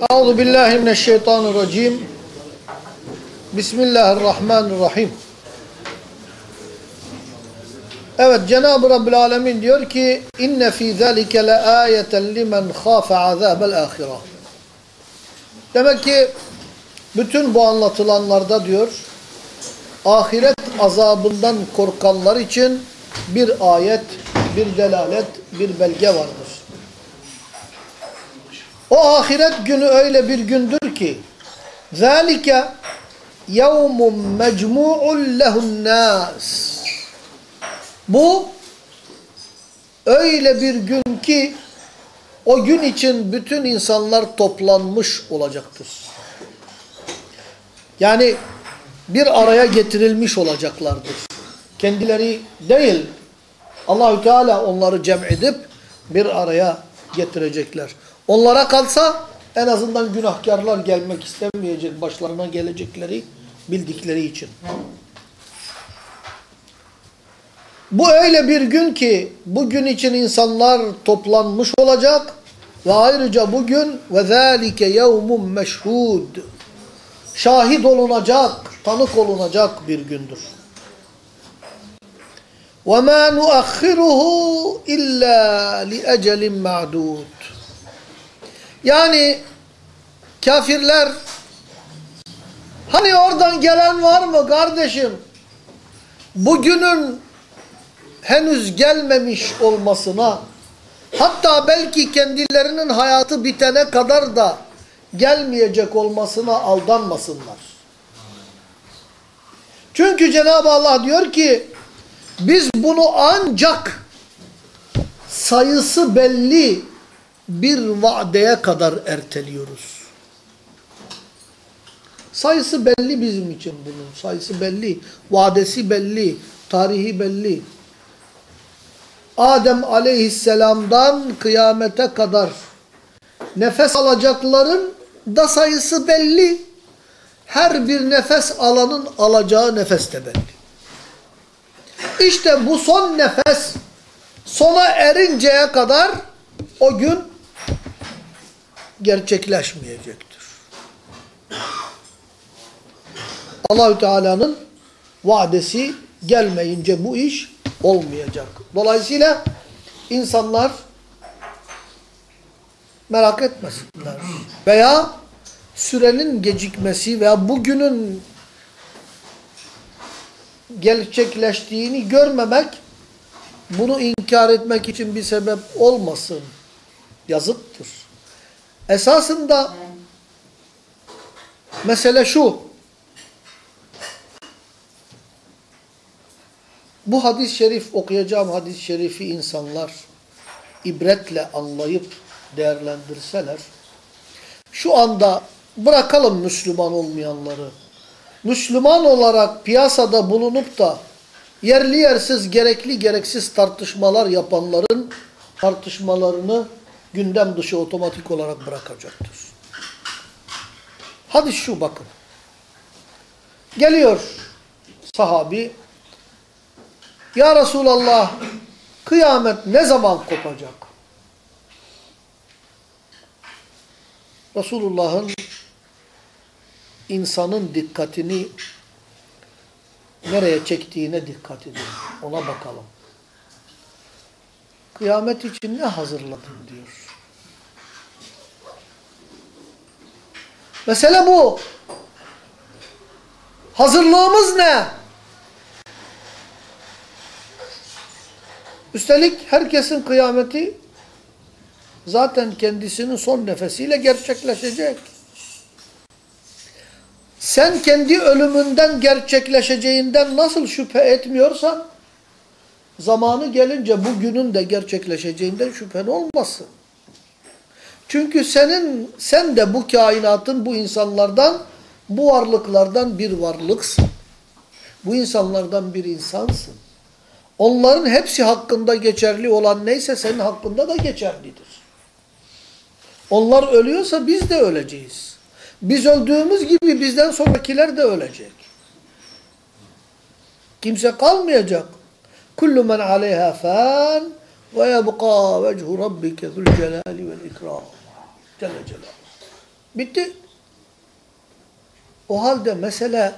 Euzu billahi mineşşeytanirracim. Bismillahirrahmanirrahim. Evet Cenab-ı Rabbül Alemin diyor ki inne fî zâlike le âyeten limen khâfe azâbel âhireh. Demek ki bütün bu anlatılanlarda diyor ahiret azabından korkanlar için bir ayet, bir delalet, bir belge vardır. O ahiret günü öyle bir gündür ki ذَٰلِكَ يَوْمٌ مَجْمُوعٌ لَهُ النَّاسِ Bu öyle bir gün ki o gün için bütün insanlar toplanmış olacaktır. Yani bir araya getirilmiş olacaklardır. Kendileri değil, Allahü Teala onları cem edip bir araya getirecekler. Onlara kalsa en azından günahkarlar gelmek istemeyecek başlarına gelecekleri bildikleri için. Bu öyle bir gün ki bugün için insanlar toplanmış olacak ve ayrıca bugün ve zalike yevmun meşhud şahit olunacak, tanık olunacak bir gündür. وَمَا نُؤَخِّرُهُ إِلَّا لِأَجَلٍ مَعْدُودٍ yani kafirler hani oradan gelen var mı kardeşim? Bugünün henüz gelmemiş olmasına hatta belki kendilerinin hayatı bitene kadar da gelmeyecek olmasına aldanmasınlar. Çünkü Cenab-ı Allah diyor ki biz bunu ancak sayısı belli bir vadeye kadar erteliyoruz. Sayısı belli bizim için bunun. Sayısı belli. Vadesi belli. Tarihi belli. Adem aleyhisselamdan kıyamete kadar nefes alacakların da sayısı belli. Her bir nefes alanın alacağı nefes de belli. İşte bu son nefes sona erinceye kadar o gün gerçekleşmeyecektir. Allahü Teala'nın vadesi gelmeyince bu iş olmayacak. Dolayısıyla insanlar merak etmesinler. Veya sürenin gecikmesi veya bugünün gerçekleştiğini görmemek bunu inkar etmek için bir sebep olmasın. Yazıktır. Esasında mesele şu. Bu hadis-i şerif okuyacağım hadis-i şerifi insanlar ibretle anlayıp değerlendirseler şu anda bırakalım Müslüman olmayanları. Müslüman olarak piyasada bulunup da yerli yersiz gerekli gereksiz tartışmalar yapanların tartışmalarını gündem dışı otomatik olarak bırakacaktır. Hadis şu bakın. Geliyor sahabi Ya Resulallah kıyamet ne zaman kopacak? Resulullah'ın insanın dikkatini nereye çektiğine dikkat edin. Ona bakalım. Kıyamet için ne hazırladın diyor. Mesele bu. Hazırlığımız ne? Üstelik herkesin kıyameti zaten kendisinin son nefesiyle gerçekleşecek. Sen kendi ölümünden gerçekleşeceğinden nasıl şüphe etmiyorsan, zamanı gelince bu günün de gerçekleşeceğinden şüphen olmasın. Çünkü senin, sen de bu kainatın, bu insanlardan, bu varlıklardan bir varlıksın. Bu insanlardan bir insansın. Onların hepsi hakkında geçerli olan neyse senin hakkında da geçerlidir. Onlar ölüyorsa biz de öleceğiz. Biz öldüğümüz gibi bizden sonrakiler de ölecek. Kimse kalmayacak. Kullu men aleyha fan ve yebqa vechu rabbike zul celali vel ikram. Celle Celaluhu. Bitti. O halde mesele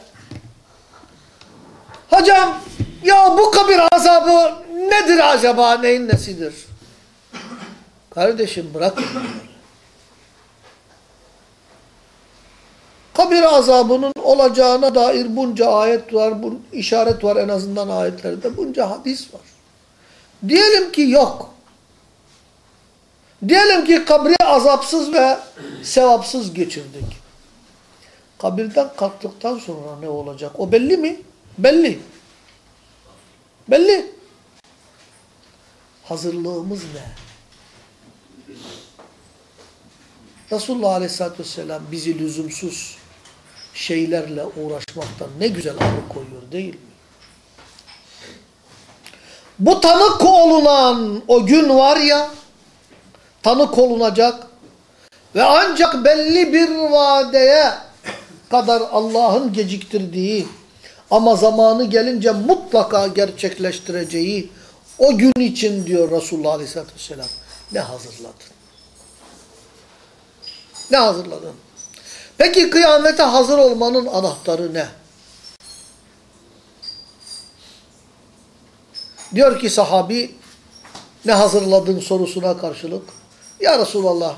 hocam ya bu kabir azabı nedir acaba neyin nesidir? Kardeşim bırakın. Kabir azabının olacağına dair bunca ayet var, bun, işaret var en azından ayetlerde, bunca hadis var. Diyelim ki yok. Diyelim ki kabri azapsız ve sevapsız geçirdik. Kabirden kalktıktan sonra ne olacak? O belli mi? Belli. Belli. Hazırlığımız ne? Resulullah Aleyhisselatü Vesselam bizi lüzumsuz şeylerle uğraşmaktan ne güzel alıkoyuyor değil mi? Bu tanık olunan o gün var ya, tanık olunacak ve ancak belli bir vadeye kadar Allah'ın geciktirdiği ama zamanı gelince mutlaka gerçekleştireceği o gün için diyor Resulullah Aleyhisselatü Vesselam ne hazırladın? Ne hazırladın? Peki kıyamete hazır olmanın anahtarı ne? Diyor ki sahabi ne hazırladın sorusuna karşılık. Ya Resulallah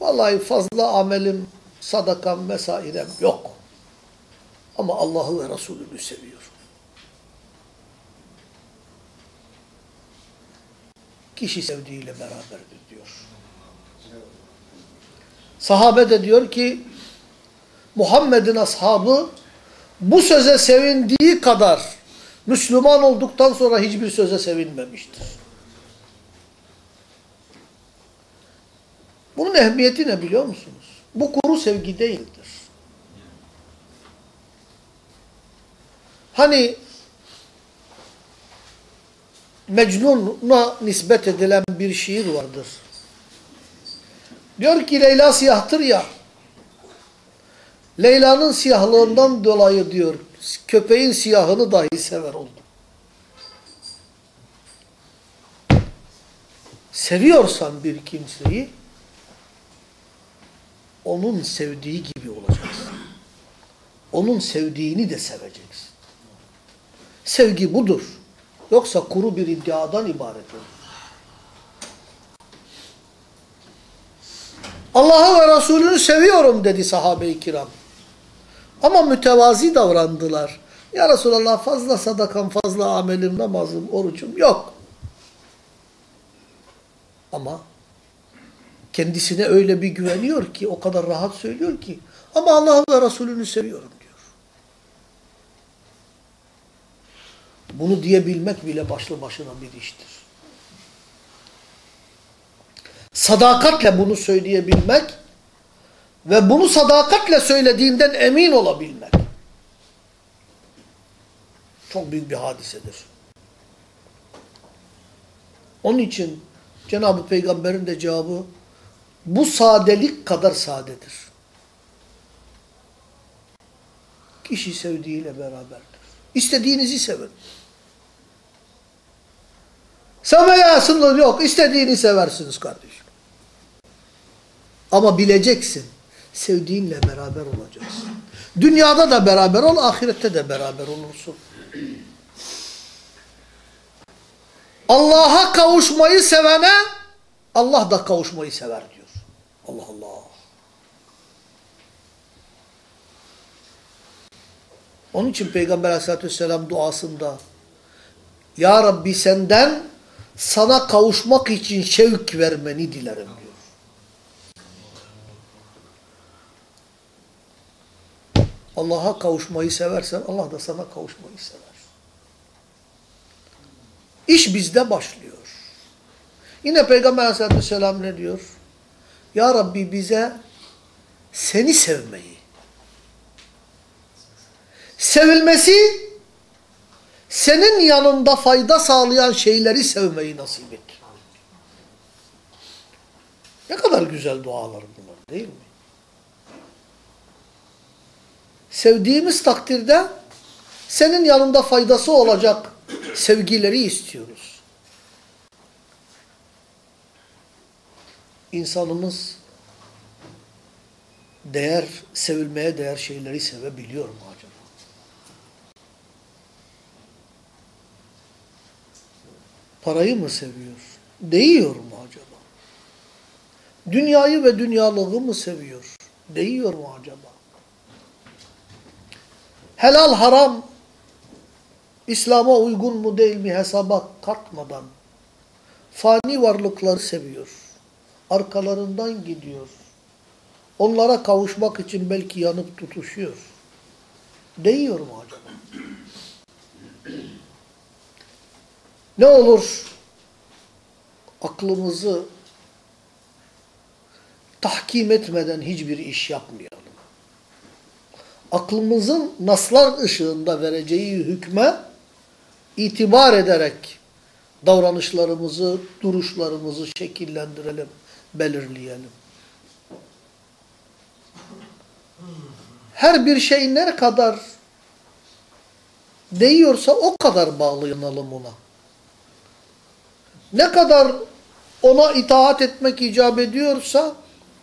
vallahi fazla amelim, sadakam vesairem yok. Ama Allah'ı ve Resulünü seviyorum. Kişi sevdiğiyle beraberdir diyor. Sahabe de diyor ki Muhammed'in ashabı bu söze sevindiği kadar Müslüman olduktan sonra hiçbir söze sevinmemiştir. Bunun ehemmiyeti ne biliyor musunuz? Bu kuru sevgi değildir. Hani Mecnun'a nispet edilen bir şiir vardır. Diyor ki Leyla siyahtır ya. Leyla'nın siyahlığından dolayı diyor köpeğin siyahını dahi sever oldum. Seviyorsan bir kimseyi onun sevdiği gibi olacaksın. Onun sevdiğini de seveceksin. Sevgi budur. Yoksa kuru bir iddiadan ibaret olur. Allah'ı ve Resulünü seviyorum dedi sahabe-i kiram. Ama mütevazi davrandılar. Ya Resulallah fazla sadakam, fazla amelim, namazım, orucum yok. Ama kendisine öyle bir güveniyor ki, o kadar rahat söylüyor ki, ama Allah'ı ve Resulünü seviyorum diyor. Bunu diyebilmek bile başlı başına bir iştir. Sadakatle bunu söyleyebilmek ve bunu sadakatle söylediğinden emin olabilmek çok büyük bir hadisedir. Onun için Cenab-ı Peygamber'in de cevabı bu sadelik kadar sadedir. Kişi sevdiğiyle beraberdir. İstediğinizi sevin. Sevmeye sınır yok. İstediğini seversiniz kardeşim. Ama bileceksin. Sevdiğinle beraber olacaksın. Dünyada da beraber ol, ahirette de beraber olursun. Allah'a kavuşmayı sevene Allah da kavuşmayı sever. Allah Allah. Onun için Peygamber aleyhissalatü vesselam duasında Ya Rabbi senden sana kavuşmak için şevk vermeni dilerim diyor. Allah'a kavuşmayı seversen Allah da sana kavuşmayı sever. İş bizde başlıyor. Yine Peygamber aleyhissalatü vesselam ne diyor? Ya Rabbi bize seni sevmeyi, sevilmesi senin yanında fayda sağlayan şeyleri sevmeyi nasip et. Ne kadar güzel dualar bunlar değil mi? Sevdiğimiz takdirde senin yanında faydası olacak sevgileri istiyoruz. İnsanımız değer, sevilmeye değer şeyleri sevebiliyor mu acaba? Parayı mı seviyor? Değiyor mu acaba? Dünyayı ve dünyalığı mı seviyor? Değiyor mu acaba? Helal haram İslam'a uygun mu değil mi hesaba katmadan fani varlıkları seviyor. Arkalarından gidiyor. Onlara kavuşmak için belki yanıp tutuşuyor. Değiyor mu acaba? Ne olur aklımızı tahkim etmeden hiçbir iş yapmayalım. Aklımızın naslar ışığında vereceği hükme itibar ederek davranışlarımızı, duruşlarımızı şekillendirelim, belirleyelim. Her bir şey ne kadar değiyorsa o kadar bağlanalım ona. Ne kadar ona itaat etmek icap ediyorsa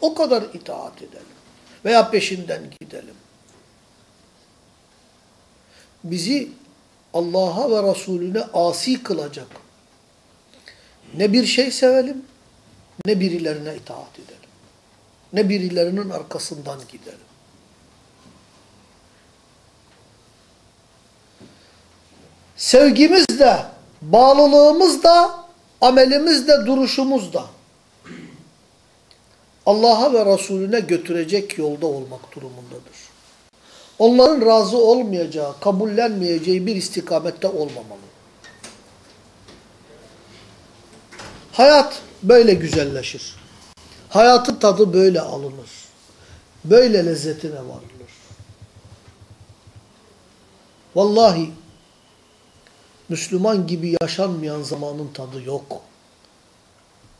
o kadar itaat edelim. Veya peşinden gidelim. Bizi Allah'a ve Resulüne asi kılacak. Ne bir şey sevelim, ne birilerine itaat edelim. Ne birilerinin arkasından gidelim. Sevgimiz de, bağlılığımız da, amelimiz de, duruşumuz da Allah'a ve Resulüne götürecek yolda olmak durumundadır. Onların razı olmayacağı, kabullenmeyeceği bir istikamette olmamalı. Hayat böyle güzelleşir. Hayatın tadı böyle alınır. Böyle lezzetine varılır. Vallahi Müslüman gibi yaşanmayan zamanın tadı yok.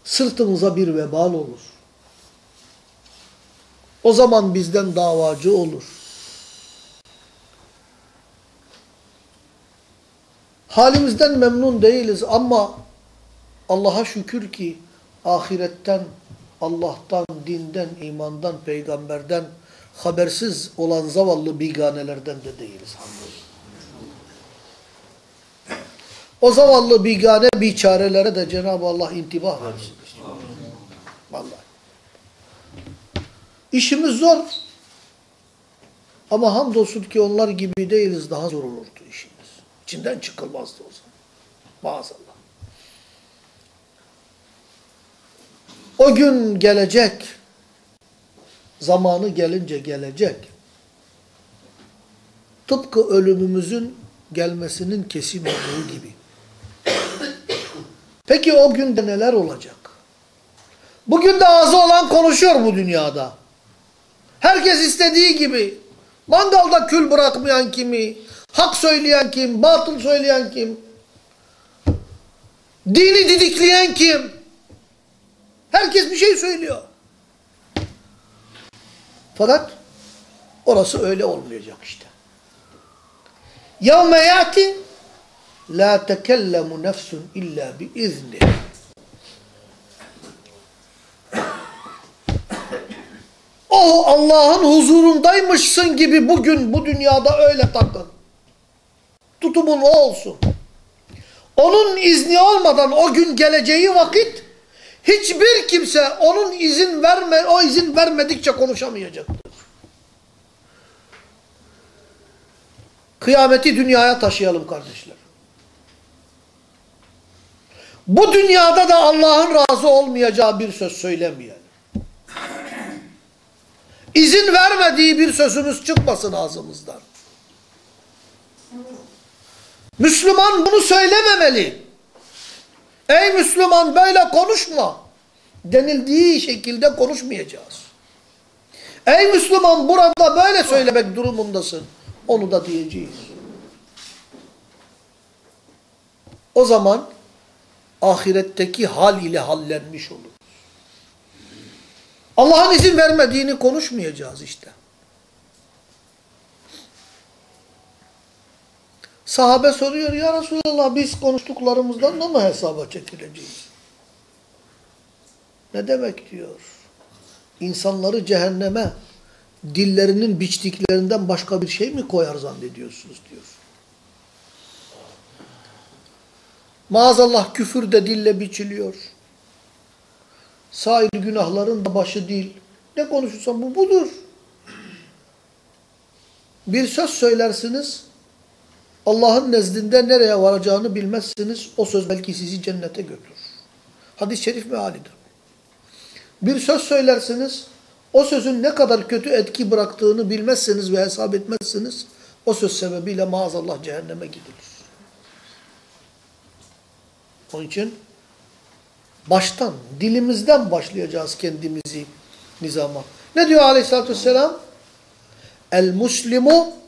Sırtımıza bir vebal olur. O zaman bizden davacı olur. Halimizden memnun değiliz ama Allah'a şükür ki ahiretten, Allah'tan, dinden, imandan, peygamberden habersiz olan zavallı biganelerden de değiliz. O zavallı bigane biçarelere de Cenab-ı Allah intibah versin. Vallahi. İşimiz zor. Ama hamdolsun ki onlar gibi değiliz. Daha zor olurdu işimiz. İçinden çıkılmazdı o zaman. Maazallah. O gün gelecek. Zamanı gelince gelecek. Tıpkı ölümümüzün gelmesinin kesin olduğu gibi. Peki o günde neler olacak? Bugün de ağzı olan konuşuyor bu dünyada. Herkes istediği gibi. Mangalda kül bırakmayan kimi, hak söyleyen kim, batıl söyleyen kim, dini didikleyen kim. Herkes bir şey söylüyor. Fakat orası öyle olmayacak işte. يَوْمَ يَأْتِ لَا تَكَلَّمُ نَفْسٌ اِلَّا بِاِذْنِهِ O Allah'ın huzurundaymışsın gibi bugün bu dünyada öyle takın. Tutumun o olsun. Onun izni olmadan o gün geleceği vakit hiçbir kimse onun izin verme o izin vermedikçe konuşamayacaktır. Kıyameti dünyaya taşıyalım kardeşler. Bu dünyada da Allah'ın razı olmayacağı bir söz söylemeyelim. İzin vermediği bir sözümüz çıkmasın ağzımızdan. Müslüman bunu söylememeli. Ey Müslüman böyle konuşma. Denildiği şekilde konuşmayacağız. Ey Müslüman burada böyle söylemek durumundasın. Onu da diyeceğiz. O zaman ahiretteki hal ile hallenmiş olur. Allah'ın izin vermediğini konuşmayacağız işte. Sahabe soruyor ya Resulallah biz konuştuklarımızdan da mı hesaba çekileceğiz? Ne demek diyor? İnsanları cehenneme, dillerinin biçtiklerinden başka bir şey mi koyar zannediyorsunuz diyor. Maazallah küfür de dille biçiliyor. Sair günahların da başı dil. Ne konuşursan bu budur. Bir söz söylersiniz, Allah'ın nezdinde nereye varacağını bilmezsiniz. O söz belki sizi cennete götürür. Hadis-i şerif mealidir. Bir söz söylersiniz, o sözün ne kadar kötü etki bıraktığını bilmezseniz ve hesap etmezsiniz, o söz sebebiyle maazallah cehenneme gidilir. Onun için baştan, dilimizden başlayacağız kendimizi nizama. Ne diyor aleyhissalatü vesselam? El-muslimu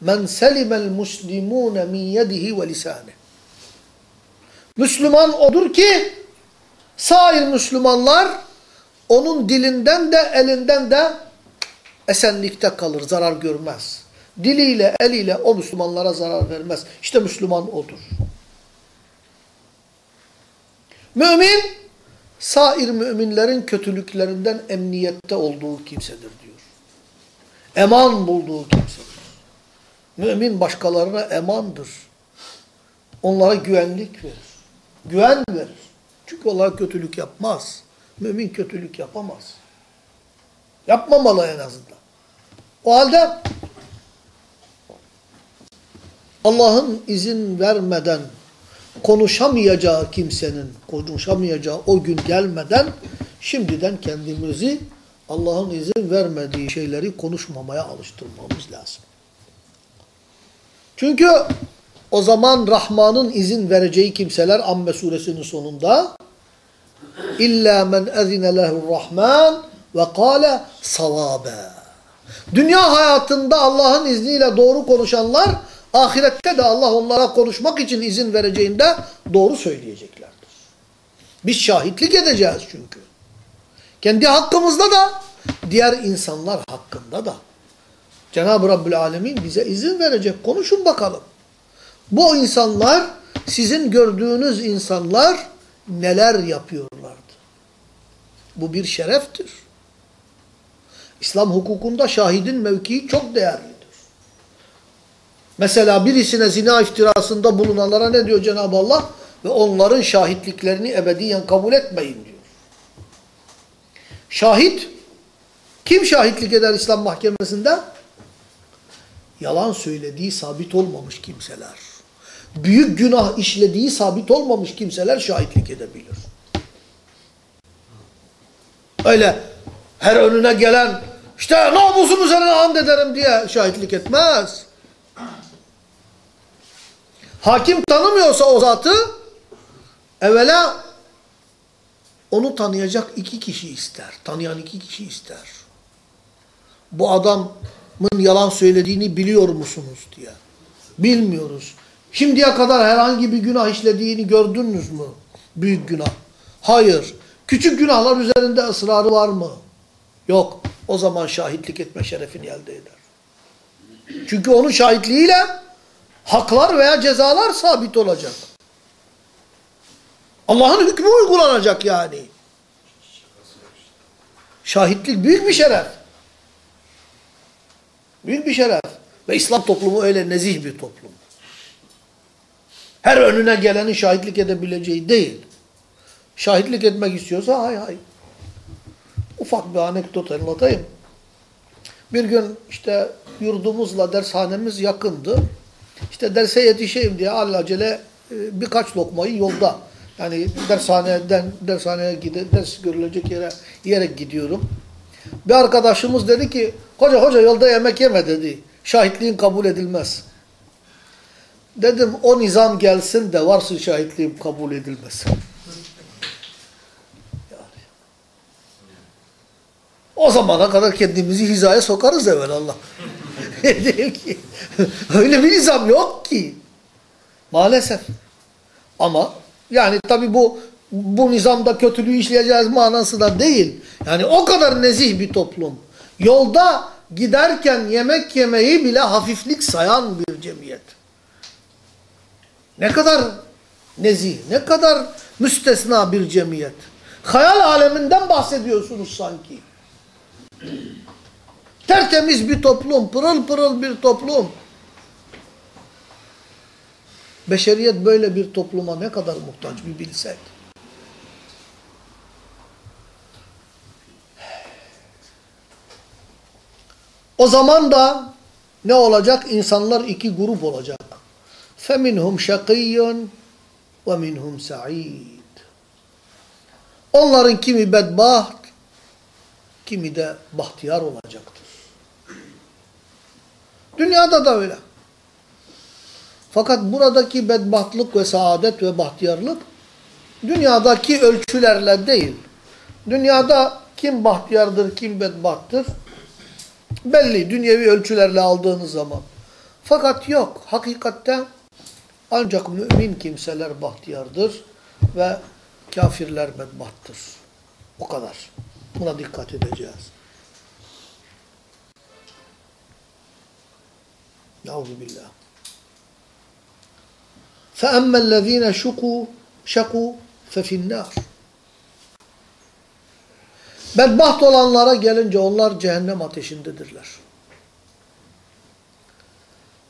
men selimel muslimune min yedihi ve lisane. Müslüman odur ki sair Müslümanlar onun dilinden de elinden de esenlikte kalır, zarar görmez. Diliyle, eliyle o Müslümanlara zarar vermez. İşte Müslüman odur. Mümin, sair müminlerin kötülüklerinden emniyette olduğu kimsedir diyor. Eman bulduğu kimsedir. Mümin başkalarına emandır. Onlara güvenlik verir. Güven verir. Çünkü onlar kötülük yapmaz. Mümin kötülük yapamaz. Yapmamalı en azından. O halde Allah'ın izin vermeden konuşamayacağı kimsenin konuşamayacağı o gün gelmeden şimdiden kendimizi Allah'ın izin vermediği şeyleri konuşmamaya alıştırmamız lazım. Çünkü o zaman Rahman'ın izin vereceği kimseler Amme suresinin sonunda İlla men ezine lehur rahman ve kâle savabe. Dünya hayatında Allah'ın izniyle doğru konuşanlar ahirette de Allah onlara konuşmak için izin vereceğinde doğru söyleyeceklerdir. Biz şahitlik edeceğiz çünkü. Kendi hakkımızda da diğer insanlar hakkında da. Cenab-ı Rabbül Alemin bize izin verecek. Konuşun bakalım. Bu insanlar sizin gördüğünüz insanlar neler yapıyorlardı? Bu bir şereftir. İslam hukukunda şahidin mevkii çok değerlidir. Mesela birisine zina iftirasında bulunanlara ne diyor Cenab-ı Allah? Ve onların şahitliklerini ebediyen kabul etmeyin diyor. Şahit, kim şahitlik eder İslam mahkemesinde? Yalan söylediği sabit olmamış kimseler. Büyük günah işlediği sabit olmamış kimseler şahitlik edebilir. Öyle her önüne gelen işte namusum üzerine and ederim diye şahitlik etmez. Hakim tanımıyorsa o zatı evvela onu tanıyacak iki kişi ister. Tanıyan iki kişi ister. Bu adamın yalan söylediğini biliyor musunuz diye. Bilmiyoruz. Şimdiye kadar herhangi bir günah işlediğini gördünüz mü? Büyük günah. Hayır. Küçük günahlar üzerinde ısrarı var mı? Yok. O zaman şahitlik etme şerefini elde eder. Çünkü onun şahitliğiyle haklar veya cezalar sabit olacak. Allah'ın hükmü uygulanacak yani. Şahitlik büyük bir şeref. Büyük bir şeref. Ve İslam toplumu öyle nezih bir toplum. Her önüne gelenin şahitlik edebileceği değil. Şahitlik etmek istiyorsa hay hay. Ufak bir anekdot anlatayım. Bir gün işte yurdumuzla dershanemiz yakındı. İşte derse yetişeyim diye allacele e, birkaç lokmayı yolda. Yani dershaneden dershaneye gide, ders görülecek yere yere gidiyorum. Bir arkadaşımız dedi ki hoca hoca yolda yemek yeme dedi. Şahitliğin kabul edilmez. Dedim o nizam gelsin de varsın şahitliğim kabul. Yani. O zamana kadar kendimizi hizaya sokarız evvel Allah. Değil ki. Öyle bir nizam yok ki. Maalesef. Ama yani tabi bu bu nizamda kötülüğü işleyeceğiz manası da değil. Yani o kadar nezih bir toplum. Yolda giderken yemek yemeyi bile hafiflik sayan bir cemiyet. Ne kadar nezih, ne kadar müstesna bir cemiyet. Hayal aleminden bahsediyorsunuz sanki. Tertemiz bir toplum, pırıl pırıl bir toplum. Beşeriyet böyle bir topluma ne kadar muhtaç bir bilsek. O zaman da ne olacak? İnsanlar iki grup olacak. فَمِنْهُمْ شَقِيٌّ وَمِنْهُمْ سَعِيدٌ Onların kimi bedbaht, kimi de bahtiyar olacaktır. Dünyada da öyle. Fakat buradaki bedbahtlık ve saadet ve bahtiyarlık dünyadaki ölçülerle değil. Dünyada kim bahtiyardır, kim bedbahttır belli dünyevi ölçülerle aldığınız zaman. Fakat yok. Hakikatte ancak mümin kimseler bahtiyardır ve kafirler bedbahttır. O kadar. Buna dikkat edeceğiz. Nauzu billah. فَأَمَّا الَّذ۪ينَ شُقُوا شَقُوا فَفِي النَّارِ Bedbaht olanlara gelince onlar cehennem ateşindedirler.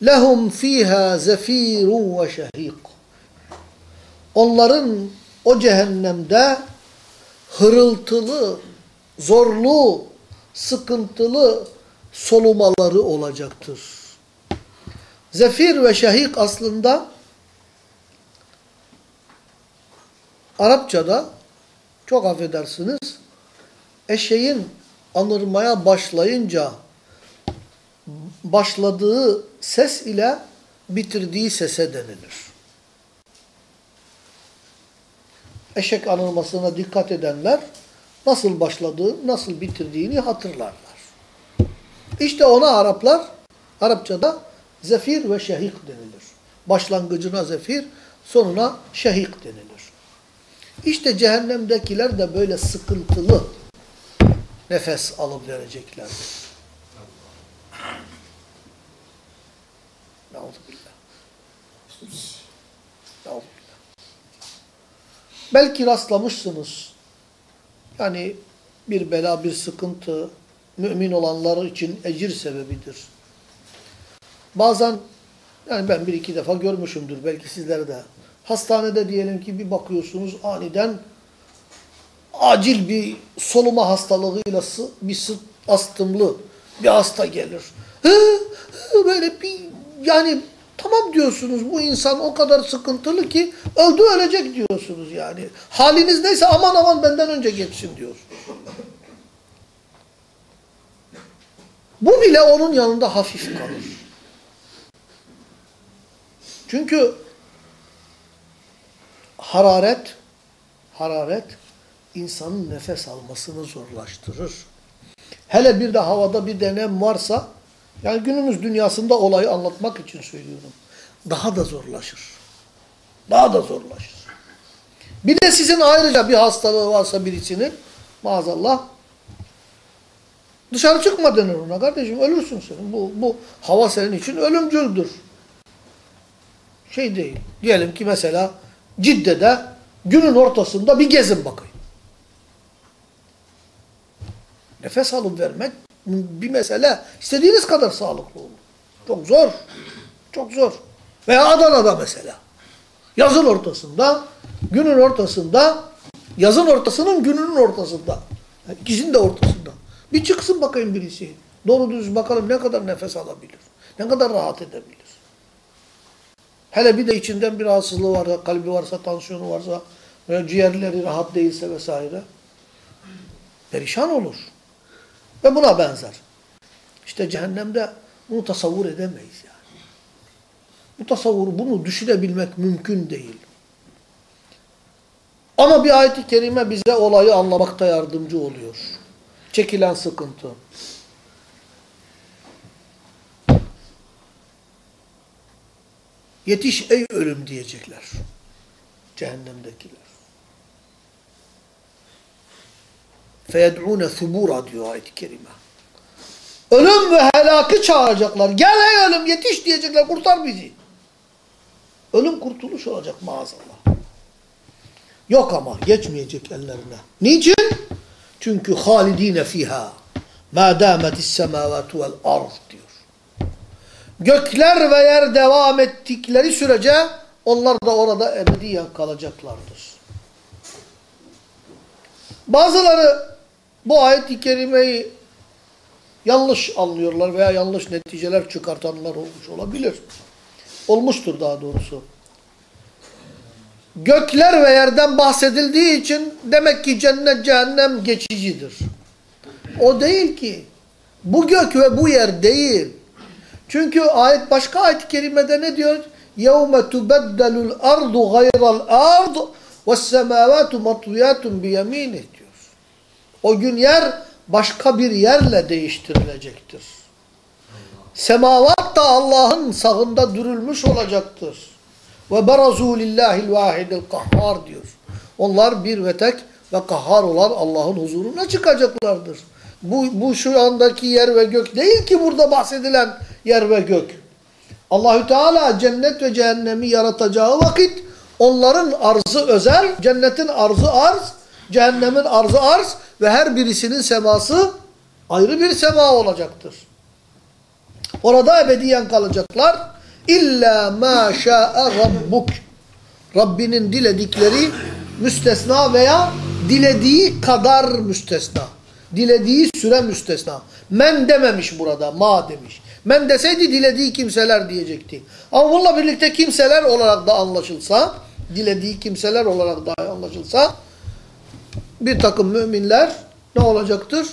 Lehum fiha zefirun ve şehik. Onların o cehennemde hırıltılı, zorlu, sıkıntılı solumaları olacaktır. Zefir ve şehik aslında Arapçada çok affedersiniz eşeğin anırmaya başlayınca başladığı ses ile bitirdiği sese denilir. Eşek anılmasına dikkat edenler nasıl başladığı, nasıl bitirdiğini hatırlarlar. İşte ona Araplar, Arapçada zefir ve şehik denilir. Başlangıcına zefir, sonuna şehik denilir. İşte cehennemdekiler de böyle sıkıntılı nefes alıp vereceklerdir. Nauzubillah. Nauzubillah. Belki rastlamışsınız. Yani bir bela, bir sıkıntı mümin olanlar için ecir sebebidir. Bazen yani ben bir iki defa görmüşümdür belki sizler de. Hastanede diyelim ki bir bakıyorsunuz aniden acil bir soluma hastalığıyla bir astımlı bir hasta gelir. Böyle bir yani tamam diyorsunuz bu insan o kadar sıkıntılı ki öldü ölecek diyorsunuz yani. Haliniz neyse aman aman benden önce geçsin diyorsunuz. Bu bile onun yanında hafif kalır. Çünkü hararet hararet insanın nefes almasını zorlaştırır. Hele bir de havada bir denem varsa, yani günümüz dünyasında olayı anlatmak için söylüyorum. Daha da zorlaşır. Daha da zorlaşır. Bir de sizin ayrıca bir hastalığı varsa birisinin, maazallah, dışarı çıkma denir ona kardeşim, ölürsün sen. Bu, bu hava senin için ölümcüldür. Şey değil. Diyelim ki mesela Cidde'de günün ortasında bir gezin bakayım. Nefes alıp vermek bir mesele. İstediğiniz kadar sağlıklı olun. Çok zor. Çok zor. Veya Adana'da mesela. Yazın ortasında, günün ortasında, yazın ortasının gününün ortasında. Yani ikisinin de ortasında. Bir çıksın bakayım birisi. Doğru düz bakalım ne kadar nefes alabilir. Ne kadar rahat edebilir. Hele bir de içinden bir rahatsızlığı varsa, kalbi varsa, tansiyonu varsa, ciğerleri rahat değilse vesaire. Perişan olur. Ve buna benzer. İşte cehennemde bunu tasavvur edemeyiz yani. Bu tasavvuru, bunu düşünebilmek mümkün değil. Ama bir ayet-i kerime bize olayı anlamakta yardımcı oluyor. Çekilen sıkıntı. Yetiş ey ölüm diyecekler. Cehennemdekiler. feyed'ûne thubura diyor ayet-i kerime. Ölüm ve helakı çağıracaklar. Gel ey ölüm yetiş diyecekler kurtar bizi. Ölüm kurtuluş olacak maazallah. Yok ama geçmeyecek ellerine. Niçin? Çünkü halidine fiha ma dametis semavatu vel ard diyor. Gökler ve yer devam ettikleri sürece onlar da orada ebediyen kalacaklardır. Bazıları bu ayet-i kerimeyi yanlış anlıyorlar veya yanlış neticeler çıkartanlar olmuş olabilir. Olmuştur daha doğrusu. Gökler ve yerden bahsedildiği için demek ki cennet cehennem geçicidir. O değil ki. Bu gök ve bu yer değil. Çünkü ayet başka ayet-i kerimede ne diyor? يَوْمَ تُبَدَّلُ الْأَرْضُ غَيْرَ الْأَرْضِ وَالسَّمَاوَاتُ مَطْوِيَاتٌ بِيَم۪ينِهِ diyor. o gün yer başka bir yerle değiştirilecektir. Semavat da Allah'ın sağında dürülmüş olacaktır. Ve berazu lillahil vahidil kahhar diyor. Onlar bir ve tek ve kahhar olan Allah'ın huzuruna çıkacaklardır. Bu, bu şu andaki yer ve gök değil ki burada bahsedilen yer ve gök. Allahü Teala cennet ve cehennemi yaratacağı vakit onların arzı özel, cennetin arzı arz, cehennemin arzı arz ve her birisinin seması ayrı bir sema olacaktır. Orada ebediyen kalacaklar. İlla ma şa'e rabbuk. Rabbinin diledikleri müstesna veya dilediği kadar müstesna. Dilediği süre müstesna. Men dememiş burada, ma demiş. Men deseydi dilediği kimseler diyecekti. Ama bununla birlikte kimseler olarak da anlaşılsa, dilediği kimseler olarak da anlaşılsa, bir takım müminler ne olacaktır?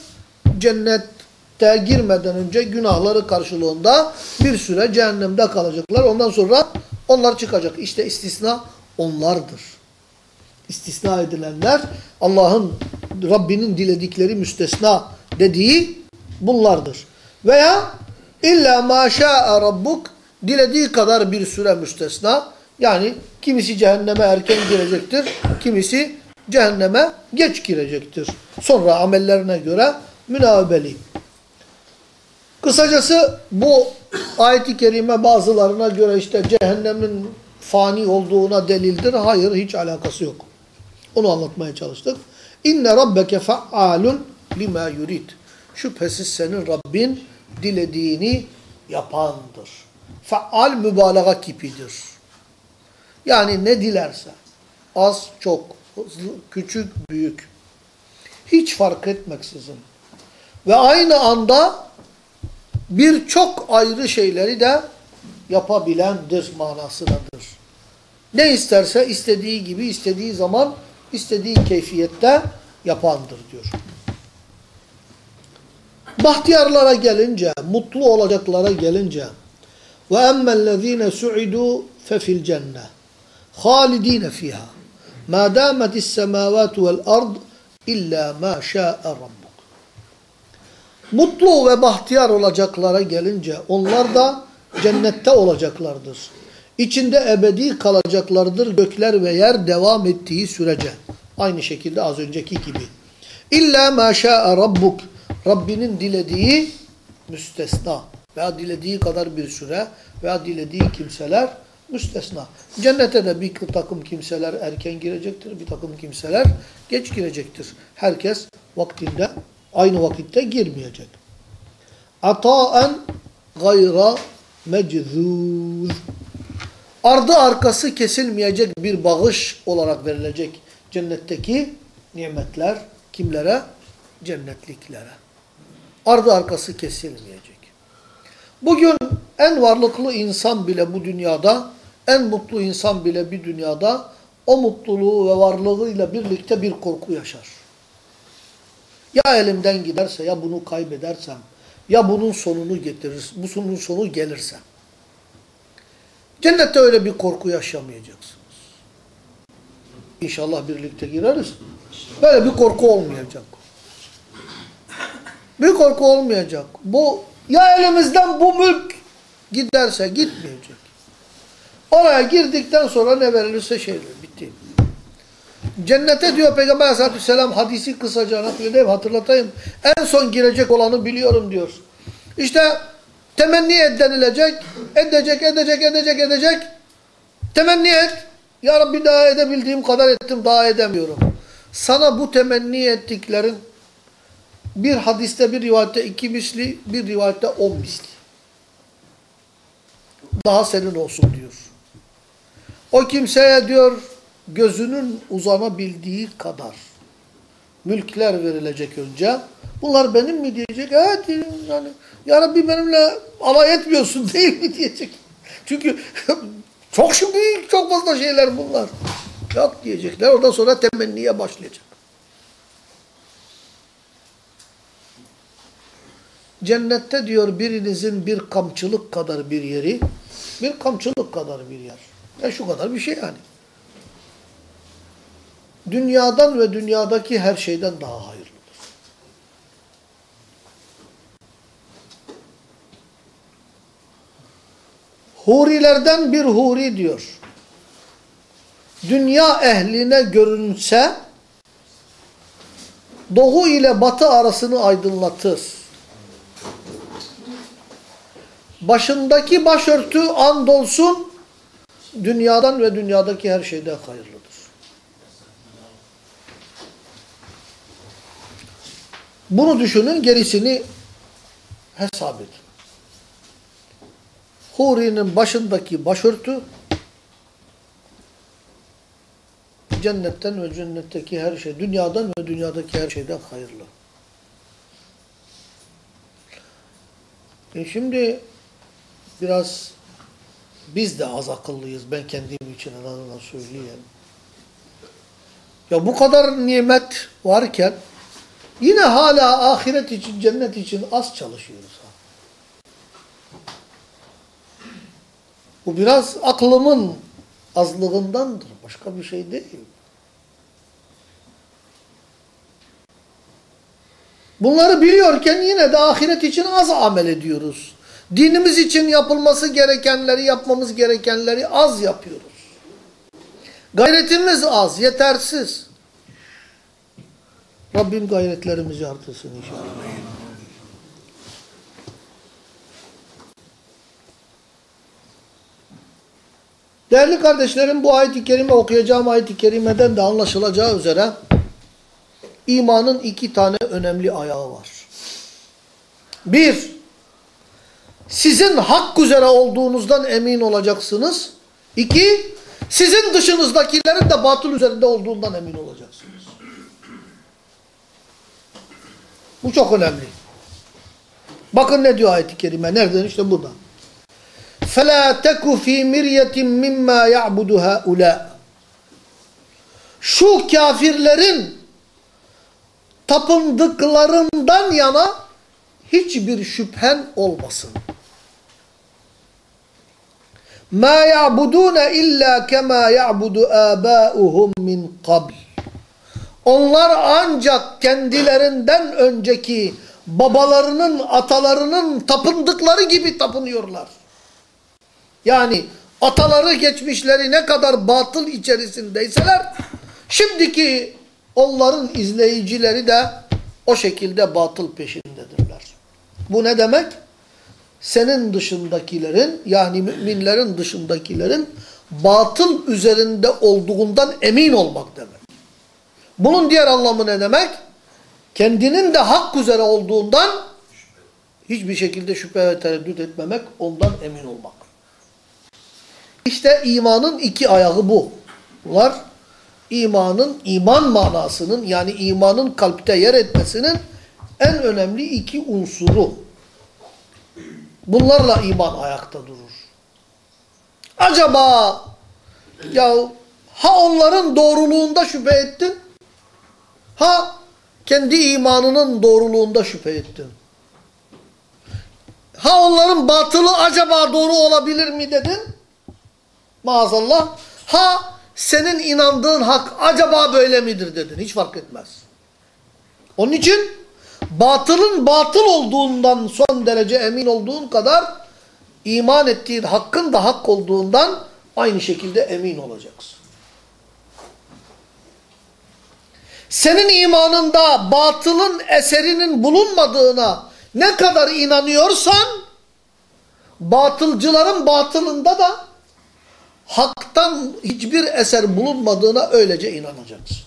Cennette girmeden önce günahları karşılığında bir süre cehennemde kalacaklar. Ondan sonra onlar çıkacak. İşte istisna onlardır. İstisna edilenler Allah'ın Rabbinin diledikleri müstesna dediği bunlardır. Veya illa ma şa'a rabbuk dilediği kadar bir süre müstesna. Yani kimisi cehenneme erken girecektir, kimisi cehenneme geç girecektir. Sonra amellerine göre münavebeli. Kısacası bu ayet-i kerime bazılarına göre işte cehennemin fani olduğuna delildir. Hayır hiç alakası yok. Onu anlatmaya çalıştık. İnne rabbeke fa'alun lima yurid. Şüphesiz senin Rabbin dilediğini yapandır. Faal mübalağa kipidir. Yani ne dilerse az çok küçük, büyük. Hiç fark etmeksizin. Ve aynı anda birçok ayrı şeyleri de yapabilendir manasındadır. Ne isterse istediği gibi, istediği zaman, istediği keyfiyette yapandır diyor. Bahtiyarlara gelince, mutlu olacaklara gelince ve emmellezine su'idu fe fil cenne halidine fiha ma dametis semavatu vel ard illa ma şa'e rabbuk. Mutlu ve bahtiyar olacaklara gelince onlar da cennette olacaklardır. İçinde ebedi kalacaklardır gökler ve yer devam ettiği sürece. Aynı şekilde az önceki gibi. İlla ma şa'e rabbuk. Rabbinin dilediği müstesna veya dilediği kadar bir süre veya dilediği kimseler müstesna. Cennete de bir takım kimseler erken girecektir, bir takım kimseler geç girecektir. Herkes vaktinde, aynı vakitte girmeyecek. Ataen gayra meczuz. Ardı arkası kesilmeyecek bir bağış olarak verilecek cennetteki nimetler kimlere? Cennetliklere. Ardı arkası kesilmeyecek. Bugün en varlıklı insan bile bu dünyada, en mutlu insan bile bir dünyada o mutluluğu ve varlığıyla birlikte bir korku yaşar. Ya elimden giderse, ya bunu kaybedersem, ya bunun sonunu getirir, bu sonun sonu gelirse. Cennette öyle bir korku yaşamayacaksınız. İnşallah birlikte gireriz. Böyle bir korku olmayacak. Bir korku olmayacak. Bu ya elimizden bu mülk giderse gitmeyecek. Oraya girdikten sonra ne verilirse şeyler bitti. Cennete diyor Peygamber aleyhissalatü vesselam hadisi kısaca nakledeyim hatırlatayım. En son girecek olanı biliyorum diyor. İşte temenni et denilecek. Edecek, edecek, edecek, edecek. Temenni et. Ya Rabbi daha edebildiğim kadar ettim daha edemiyorum. Sana bu temenni ettiklerin bir hadiste bir rivayette iki misli, bir rivayette on misli. Daha senin olsun diyor. O kimseye diyor gözünün uzanabildiği kadar mülkler verilecek önce. Bunlar benim mi diyecek? Evet yani ya Rabbi benimle alay etmiyorsun değil mi diyecek. Çünkü çok büyük çok fazla şeyler bunlar. Yok diyecekler. Ondan sonra temenniye başlayacak. Cennette diyor birinizin bir kamçılık kadar bir yeri, bir kamçılık kadar bir yer. Ya şu kadar bir şey yani. Dünyadan ve dünyadaki her şeyden daha hayırlıdır. Hurilerden bir huri diyor. Dünya ehline görünse doğu ile batı arasını aydınlatır. Başındaki başörtü andolsun dünyadan ve dünyadaki her şeyden hayırlıdır. Bunu düşünün gerisini hesap edin. Huri'nin başındaki başörtü cennetten ve cennetteki her şey, dünyadan ve dünyadaki her şeyden hayırlı. E şimdi biraz biz de az akıllıyız. Ben kendim için en azından söyleyeyim. Ya bu kadar nimet varken yine hala ahiret için, cennet için az çalışıyoruz. Bu biraz aklımın azlığındandır. Başka bir şey değil. Bunları biliyorken yine de ahiret için az amel ediyoruz. Dinimiz için yapılması gerekenleri, yapmamız gerekenleri az yapıyoruz. Gayretimiz az, yetersiz. Rabbim gayretlerimizi artırsın inşallah. Değerli kardeşlerim bu ayet-i kerime okuyacağım ayet-i kerimeden de anlaşılacağı üzere imanın iki tane önemli ayağı var. Bir, sizin hak üzere olduğunuzdan emin olacaksınız. İki, sizin dışınızdakilerin de batıl üzerinde olduğundan emin olacaksınız. Bu çok önemli. Bakın ne diyor ayet-i kerime. Nereden? İşte burada. فَلَا تَكُ ف۪ي مِرْيَةٍ مِمَّا يَعْبُدُ هَؤُلَاءِ Şu kafirlerin tapındıklarından yana hiçbir şüphen olmasın. مَا يَعْبُدُونَ اِلَّا كَمَا يَعْبُدُ آبَاؤُهُمْ مِنْ قَبْلِ Onlar ancak kendilerinden önceki babalarının, atalarının tapındıkları gibi tapınıyorlar. Yani ataları geçmişleri ne kadar batıl içerisindeyseler şimdiki onların izleyicileri de o şekilde batıl peşindedirler. Bu ne demek? Senin dışındakilerin yani müminlerin dışındakilerin batıl üzerinde olduğundan emin olmak demek. Bunun diğer anlamı ne demek? Kendinin de hak üzere olduğundan hiçbir şekilde şüphe ve tereddüt etmemek, ondan emin olmak. İşte imanın iki ayağı bu. Bunlar imanın, iman manasının yani imanın kalpte yer etmesinin en önemli iki unsuru. Bunlarla iman ayakta durur. Acaba ya ha onların doğruluğunda şüphe ettin ha kendi imanının doğruluğunda şüphe ettin. Ha onların batılı acaba doğru olabilir mi dedin? Maazallah. Ha senin inandığın hak acaba böyle midir dedin. Hiç fark etmez. Onun için batılın batıl olduğundan son derece emin olduğun kadar iman ettiğin hakkın da hak olduğundan aynı şekilde emin olacaksın. Senin imanında batılın eserinin bulunmadığına ne kadar inanıyorsan batılcıların batılında da haktan hiçbir eser bulunmadığına öylece inanacaksın.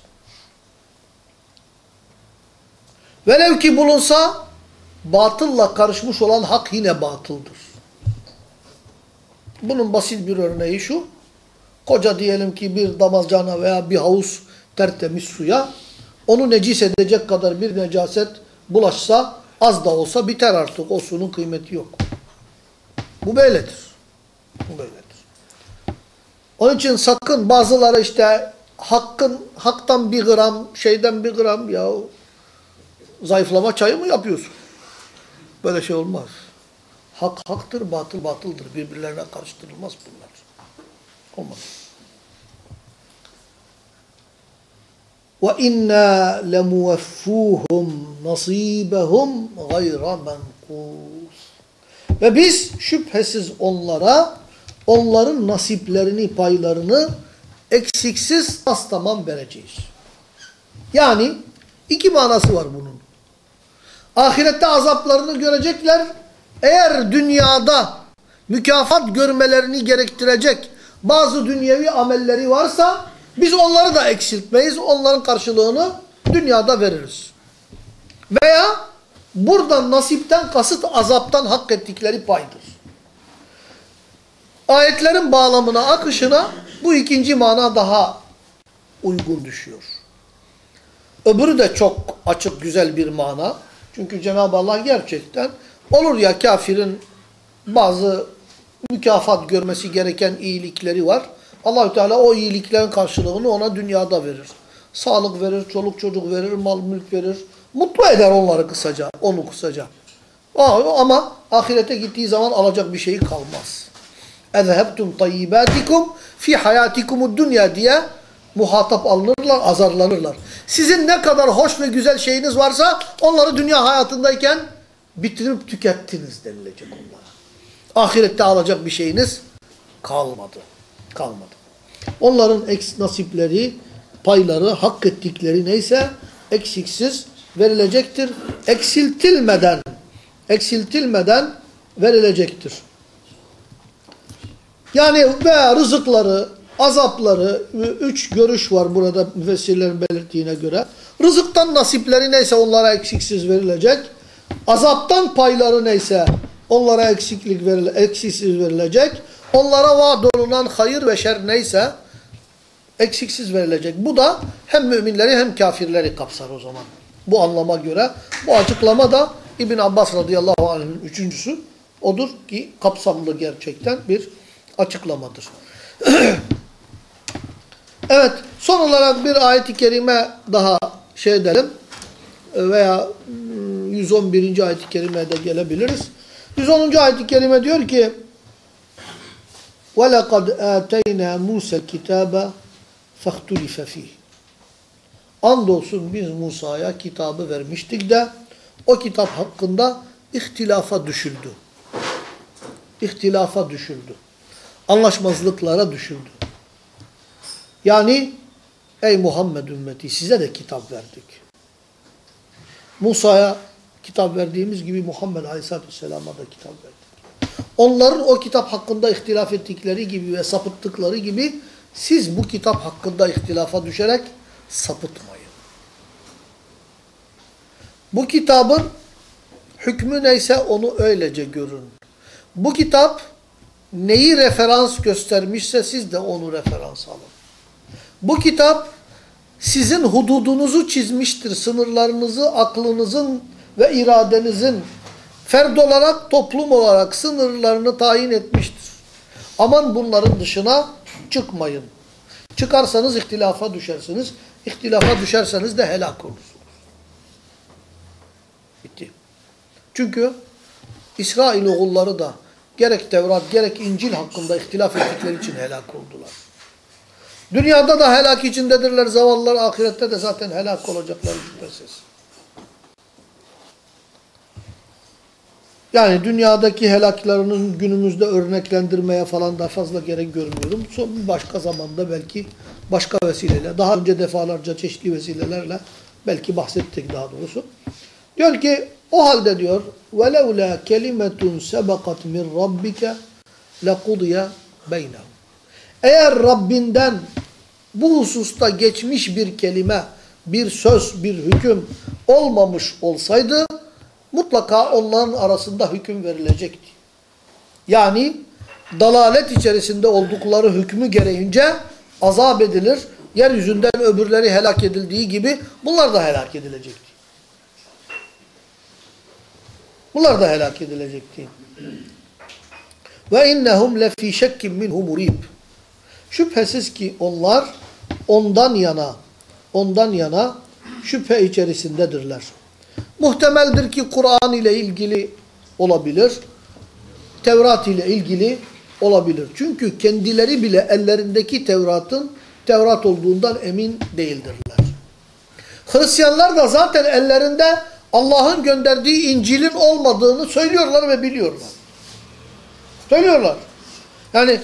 Velev ki bulunsa batılla karışmış olan hak yine batıldır. Bunun basit bir örneği şu. Koca diyelim ki bir damacana veya bir havuz tertemiz suya onu necis edecek kadar bir necaset bulaşsa az da olsa biter artık. O suyun kıymeti yok. Bu böyledir. Bu böyledir. Onun için sakın bazıları işte hakkın haktan bir gram, şeyden bir gram ya zayıflama çayı mı yapıyorsun? Böyle şey olmaz. Hak haktır, batıl batıldır. Birbirlerine karıştırılmaz bunlar. Olmaz. وَاِنَّا لَمُوَفُّوهُمْ نَصِيبَهُمْ غَيْرَ مَنْقُوسٍ Ve biz şüphesiz onlara onların nasiplerini, paylarını eksiksiz az tamam vereceğiz. Yani iki manası var bunun. Ahirette azaplarını görecekler. Eğer dünyada mükafat görmelerini gerektirecek bazı dünyevi amelleri varsa biz onları da eksiltmeyiz. Onların karşılığını dünyada veririz. Veya buradan nasipten kasıt azaptan hak ettikleri paydır. Ayetlerin bağlamına, akışına bu ikinci mana daha uygun düşüyor. Öbürü de çok açık, güzel bir mana. Çünkü Cenab-ı Allah gerçekten olur ya kafirin bazı mükafat görmesi gereken iyilikleri var. Allahü Teala o iyiliklerin karşılığını ona dünyada verir. Sağlık verir, çoluk çocuk verir, mal mülk verir. Mutlu eder onları kısaca, onu kısaca. Ama ahirete gittiği zaman alacak bir şeyi kalmaz. اَذْهَبْتُمْ طَيِّبَاتِكُمْ fi hayatikumud dünya diye muhatap alınırlar, azarlanırlar. Sizin ne kadar hoş ve güzel şeyiniz varsa onları dünya hayatındayken bitirip tükettiniz denilecek onlara. Ahirette alacak bir şeyiniz kalmadı. Kalmadı. Onların eks nasipleri, payları, hak ettikleri neyse eksiksiz verilecektir. Eksiltilmeden, eksiltilmeden verilecektir. Yani veya rızıkları, azapları, üç görüş var burada müfessirlerin belirttiğine göre. Rızıktan nasipleri neyse onlara eksiksiz verilecek. Azaptan payları neyse onlara eksiklik verile, eksiksiz verilecek. Onlara vaat olunan hayır ve şer neyse eksiksiz verilecek. Bu da hem müminleri hem kafirleri kapsar o zaman. Bu anlama göre. Bu açıklama da İbn Abbas radıyallahu anh'ın üçüncüsü odur ki kapsamlı gerçekten bir açıklamadır. evet, son olarak bir ayet-i kerime daha şey edelim veya 111. Hmm, ayet-i kerimeye de gelebiliriz. 110. ayet-i kerime diyor ki وَلَقَدْ آتَيْنَا مُوسَى كِتَابًا فَاخْتُلِفَ ف۪يهِ Andolsun biz Musa'ya kitabı vermiştik de o kitap hakkında ihtilafa düşüldü. İhtilafa düşüldü anlaşmazlıklara düşüldü. Yani ey Muhammed ümmeti size de kitap verdik. Musa'ya kitap verdiğimiz gibi Muhammed Aleyhisselatü da kitap verdik. Onların o kitap hakkında ihtilaf ettikleri gibi ve sapıttıkları gibi siz bu kitap hakkında ihtilafa düşerek sapıtmayın. Bu kitabın hükmü neyse onu öylece görün. Bu kitap neyi referans göstermişse siz de onu referans alın. Bu kitap sizin hududunuzu çizmiştir. Sınırlarınızı aklınızın ve iradenizin ferd olarak, toplum olarak sınırlarını tayin etmiştir. Aman bunların dışına çıkmayın. Çıkarsanız ihtilafa düşersiniz. İhtilafa düşerseniz de helak olursunuz. Bitti. Çünkü İsrail oğulları da gerek Tevrat gerek İncil hakkında ihtilaf ettikleri için helak oldular. Dünyada da helak içindedirler zavallılar, ahirette de zaten helak olacaklar şüphesiz. Yani dünyadaki helaklarının günümüzde örneklendirmeye falan da fazla gerek görmüyorum. Son başka zamanda belki başka vesileyle, daha önce defalarca çeşitli vesilelerle belki bahsettik daha doğrusu. Diyor ki o halde diyor وَلَوْلَا كَلِمَةٌ سَبَقَتْ مِنْ رَبِّكَ لَقُضِيَ بَيْنَهُمْ eğer Rabbinden bu hususta geçmiş bir kelime, bir söz, bir hüküm olmamış olsaydı mutlaka onların arasında hüküm verilecekti. Yani dalalet içerisinde oldukları hükmü gereğince azap edilir. Yeryüzünden öbürleri helak edildiği gibi bunlar da helak edilecekti. Bunlar da helak edilecekti. Ve innehum lefî şekkim minhu murib. Şüphesiz ki onlar ondan yana ondan yana şüphe içerisindedirler. Muhtemeldir ki Kur'an ile ilgili olabilir. Tevrat ile ilgili olabilir. Çünkü kendileri bile ellerindeki Tevrat'ın Tevrat olduğundan emin değildirler. Hristiyanlar da zaten ellerinde Allah'ın gönderdiği İncil'in olmadığını söylüyorlar ve biliyorlar. Söylüyorlar. Yani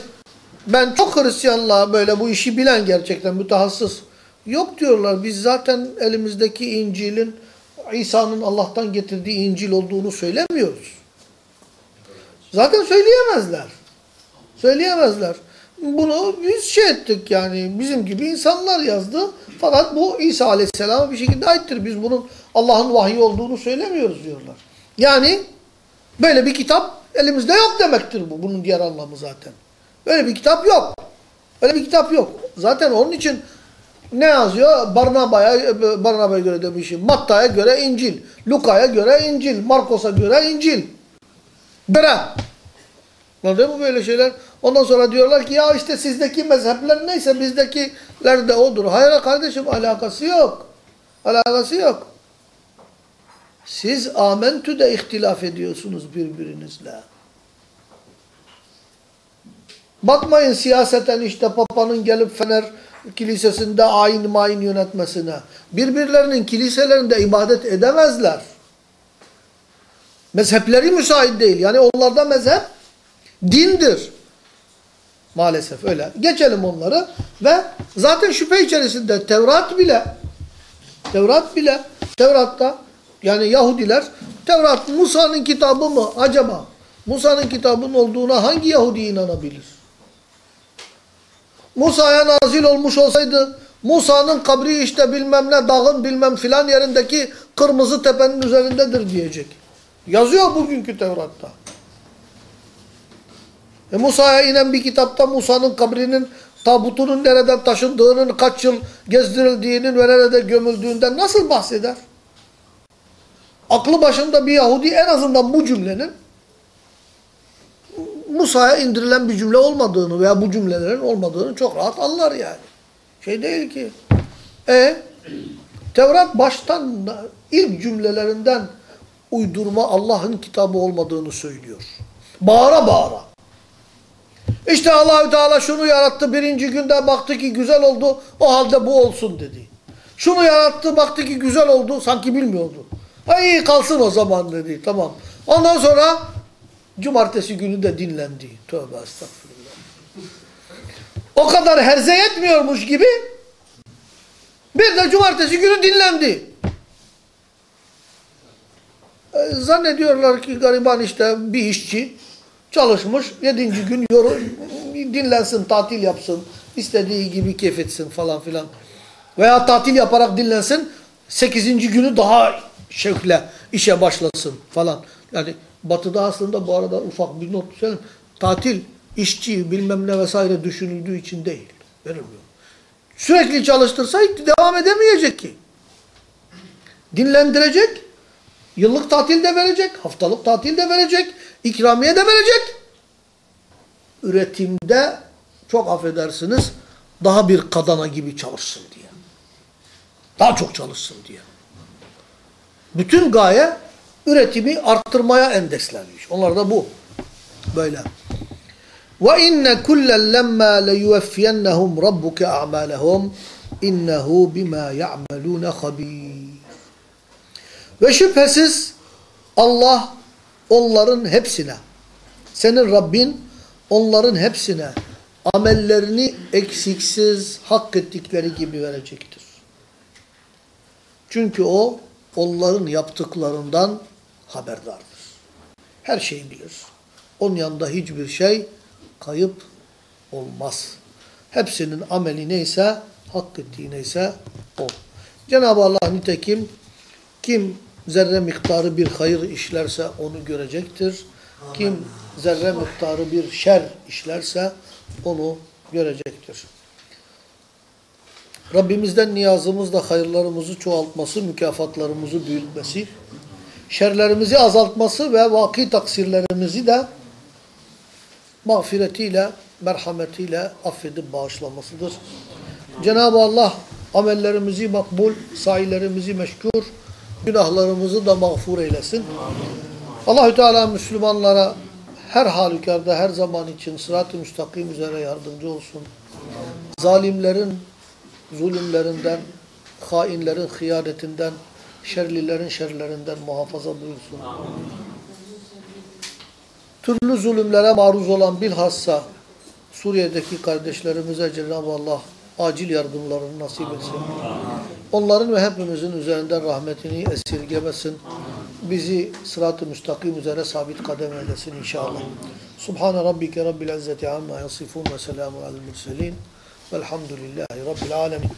ben çok Hristiyanlığa böyle bu işi bilen gerçekten mütehassıs. Yok diyorlar biz zaten elimizdeki İncil'in İsa'nın Allah'tan getirdiği İncil olduğunu söylemiyoruz. Zaten söyleyemezler. Söyleyemezler. Bunu biz şey ettik yani bizim gibi insanlar yazdı. Fakat bu İsa Aleyhisselam'a bir şekilde aittir. Biz bunun Allah'ın vahyi olduğunu söylemiyoruz diyorlar. Yani böyle bir kitap elimizde yok demektir bu. Bunun diğer anlamı zaten. Böyle bir kitap yok. Öyle bir kitap yok. Zaten onun için ne yazıyor? Barnaba'ya Barnaba'ya göre demişim. Matta'ya göre İncil. Luka'ya göre İncil. Markos'a göre İncil. Göre. Anladın mı böyle şeyler? Ondan sonra diyorlar ki ya işte sizdeki mezhepler neyse bizdekiler de odur. Hayır kardeşim alakası yok. Alakası yok. Siz amentüde ihtilaf ediyorsunuz birbirinizle. Bakmayın siyaseten işte papanın gelip Fener kilisesinde ayin mayin yönetmesine. Birbirlerinin kiliselerinde ibadet edemezler. Mezhepleri müsait değil. Yani onlarda mezhep dindir. Maalesef öyle. Geçelim onları ve zaten şüphe içerisinde Tevrat bile Tevrat bile Tevrat'ta yani Yahudiler Tevrat Musa'nın kitabı mı acaba? Musa'nın kitabının olduğuna hangi Yahudi inanabilir? Musa'ya nazil olmuş olsaydı Musa'nın kabri işte bilmem ne dağın bilmem filan yerindeki kırmızı tepenin üzerindedir diyecek. Yazıyor bugünkü Tevrat'ta. E Musa'ya inen bir kitapta Musa'nın kabrinin tabutunun nereden taşındığının, kaç yıl gezdirildiğinin ve nerede gömüldüğünden nasıl bahseder? Aklı başında bir Yahudi en azından bu cümlenin Musa'ya indirilen bir cümle olmadığını veya bu cümlelerin olmadığını çok rahat anlar yani. Şey değil ki. E Tevrat baştan ilk cümlelerinden uydurma Allah'ın kitabı olmadığını söylüyor. Bağıra bağıra. İşte Allahü Teala şunu yarattı birinci günde baktı ki güzel oldu o halde bu olsun dedi. Şunu yarattı baktı ki güzel oldu sanki bilmiyordu. Ay kalsın o zaman dedi tamam. Ondan sonra cumartesi günü de dinlendi. Tövbe estağfurullah. O kadar herze yetmiyormuş gibi bir de cumartesi günü dinlendi. E, zannediyorlar ki gariban işte bir işçi çalışmış yedinci gün dinlensin, tatil yapsın, istediği gibi keyif etsin falan filan. Veya tatil yaparak dinlensin, sekizinci günü daha şevkle işe başlasın falan. Yani batıda aslında bu arada ufak bir not söyleyeyim. Tatil, işçi bilmem ne vesaire düşünüldüğü için değil. Verilmiyor. Sürekli çalıştırsa devam edemeyecek ki. Dinlendirecek, yıllık tatil de verecek, haftalık tatil de verecek, ikramiye de verecek. Üretimde çok affedersiniz daha bir kadana gibi çalışsın diye. Daha çok çalışsın diye. Bütün gaye üretimi arttırmaya endekslenmiş. Onlar da bu. Böyle. Ve inne kullen lemma leyuffiyennahum rabbuke a'malahum innehu bima ya'malun habir. Ve şüphesiz Allah onların hepsine senin Rabbin onların hepsine amellerini eksiksiz hak ettikleri gibi verecektir. Çünkü o onların yaptıklarından haberdardır. Her şeyi bilir. Onun yanında hiçbir şey kayıp olmaz. Hepsinin ameli neyse, hak ettiği neyse o. Cenab-ı Allah nitekim Kim zerre miktarı bir hayır işlerse onu görecektir. Kim zerre miktarı bir şer işlerse onu görecektir. Rabbimizden niyazımız da hayırlarımızı çoğaltması, mükafatlarımızı büyütmesi, şerlerimizi azaltması ve vaki taksirlerimizi de mağfiretiyle, merhametiyle affedip bağışlamasıdır. Cenab-ı Allah amellerimizi makbul, sahilerimizi meşkur, günahlarımızı da mağfur eylesin. Allahü Teala Müslümanlara her halükarda, her zaman için sırat-ı müstakim üzere yardımcı olsun. Zalimlerin zulümlerinden, hainlerin hıyanetinden, şerlilerin şerlerinden muhafaza buyursun. Türlü zulümlere maruz olan bilhassa Suriye'deki kardeşlerimize Cenab-ı Allah acil yardımlarını nasip etsin. Onların ve hepimizin üzerinden rahmetini esirgemesin. Bizi sırat-ı müstakim üzere sabit kadem eylesin inşallah. Subhane rabbike rabbil izzeti amma yasifun ve selamun alel murselin. Velhamdülillahi rabbil alemin.